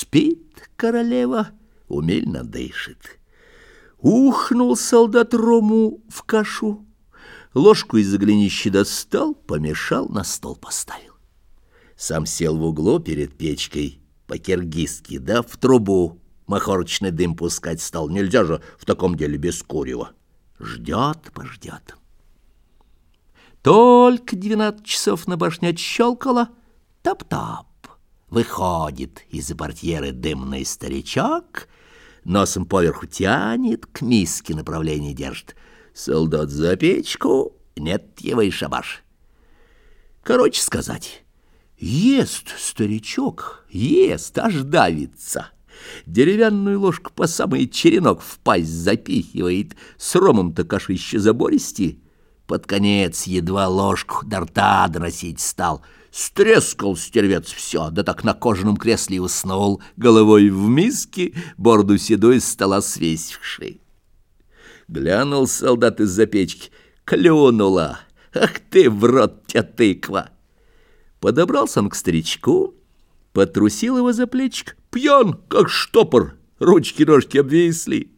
Спит королева, умельно дышит. Ухнул солдат Рому в кашу, ложку из-за достал, помешал, на стол поставил. Сам сел в углу перед печкой, по-киргизски, да в трубу махорочный дым пускать стал. Нельзя же в таком деле без курева. Ждет, пождет. Только двенадцать часов на башне отщелкало, тап-тап. Выходит из-за портьеры дымный старичок, носом поверху тянет, к миске направление держит. Солдат за печку, нет его и шабаш. Короче сказать, ест старичок, ест, аж давится. Деревянную ложку по самый черенок в пасть запихивает, с ромом-то кашище забористи, под конец едва ложку до рта доносить стал. Стрескал стервец все, да так на кожаном кресле уснул, головой в миске, борду седой с стола свесивший. Глянул солдат из-за печки, клюнула. Ах ты, в рот тебя тыква! Подобрался он к старичку, потрусил его за плечик. Пьян, как штопор, ручки-ножки обвисли.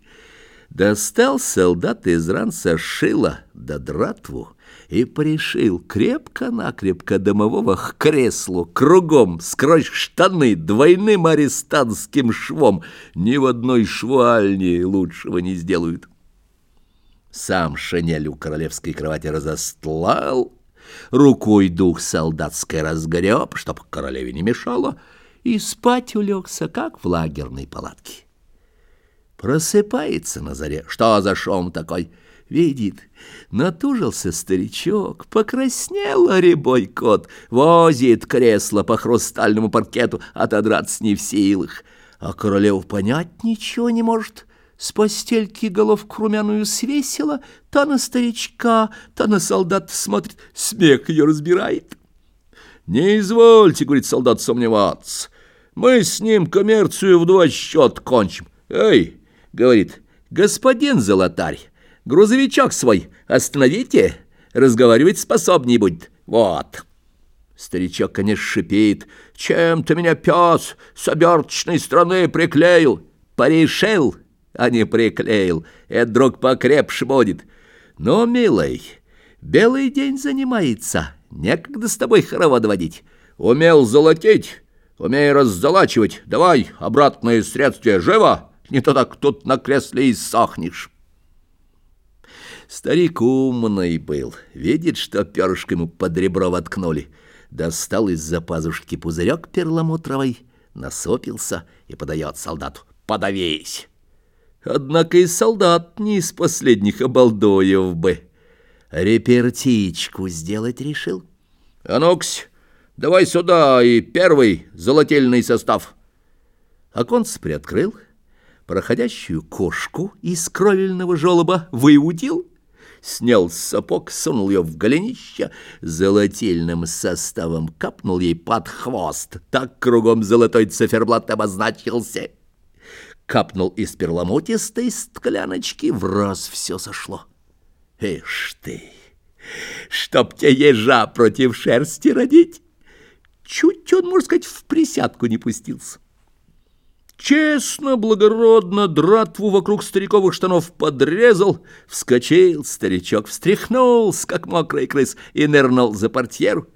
Достал солдат из ранца шила да дратву и пришил крепко-накрепко домового к креслу, кругом, скрозь штаны, двойным арестантским швом. Ни в одной швальне лучшего не сделают. Сам шинель у королевской кровати разостлал, рукой дух солдатской разгреб, чтоб королеве не мешало, и спать улегся, как в лагерной палатке. Просыпается на заре. Что за шум такой? Видит, натужился старичок, покраснел рябой кот, возит кресло по хрустальному паркету, отодраться не в силах. А королев понять ничего не может. С постельки головку румяную свесила, та на старичка, та на солдат смотрит, смех ее разбирает. «Не извольте, — говорит солдат, — сомневаться, мы с ним коммерцию в два счет кончим. Эй!» Говорит, «Господин золотарь, грузовичок свой остановите, разговаривать способней будет. Вот». Старичок, конечно, шипит, «Чем ты меня, пес, с оберточной страны приклеил?» «Порешил, а не приклеил. Это, друг, покрепше будет. Но, милый, белый день занимается, некогда с тобой хоровод водить. Умел золотить, умей раззолачивать. Давай обратное средствие, живо!» Не то так тут на кресле и сохнешь. Старик умный был, видит, что перышко ему под ребро воткнули. Достал из-за пазушки пузырек перламутровый, насопился и подает солдату. «Подавись!» Однако и солдат не из последних обалдоев бы. Репертичку сделать решил. «А ну давай сюда и первый золотельный состав!» Оконце приоткрыл — проходящую кошку из кровельного желоба выудил, снял сапог, сунул ее в голенище, золотельным составом капнул ей под хвост, так кругом золотой циферблат обозначился. Капнул из перламутистой скляночки, в раз все сошло. Ишь ты, чтоб тебе ежа против шерсти родить! Чуть он, можно сказать, в присядку не пустился. Честно, благородно дратву вокруг стариковых штанов подрезал, вскочил, старичок встряхнулся, как мокрый крыс, и нырнул за портьеру.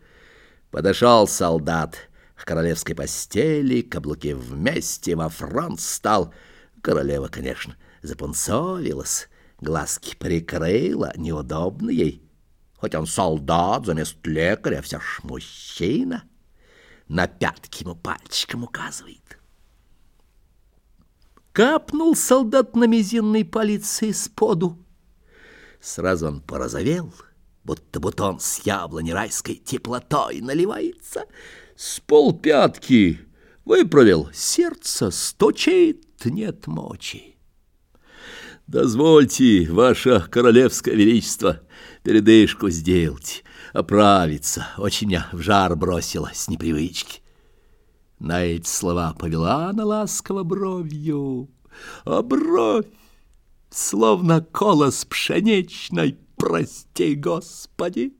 Подошел солдат к королевской постели, каблуки вместе во фронт стал. Королева, конечно, запунцовилась, глазки прикрыла, неудобно ей. Хоть он солдат, замест лекаря, все ж мужчина. На пятки ему пальчиком указывает. Капнул солдат на мизинный палец из-поду. Сразу он порозовел, будто бутон с яблони райской теплотой наливается. С полпятки выправил, сердце стучит, нет мочи. Дозвольте, ваше королевское величество, передышку сделать, оправиться. Очень меня в жар бросило с непривычки. На эти слова повела она ласково бровью, а бровь, словно колос пшеничной, прости, Господи.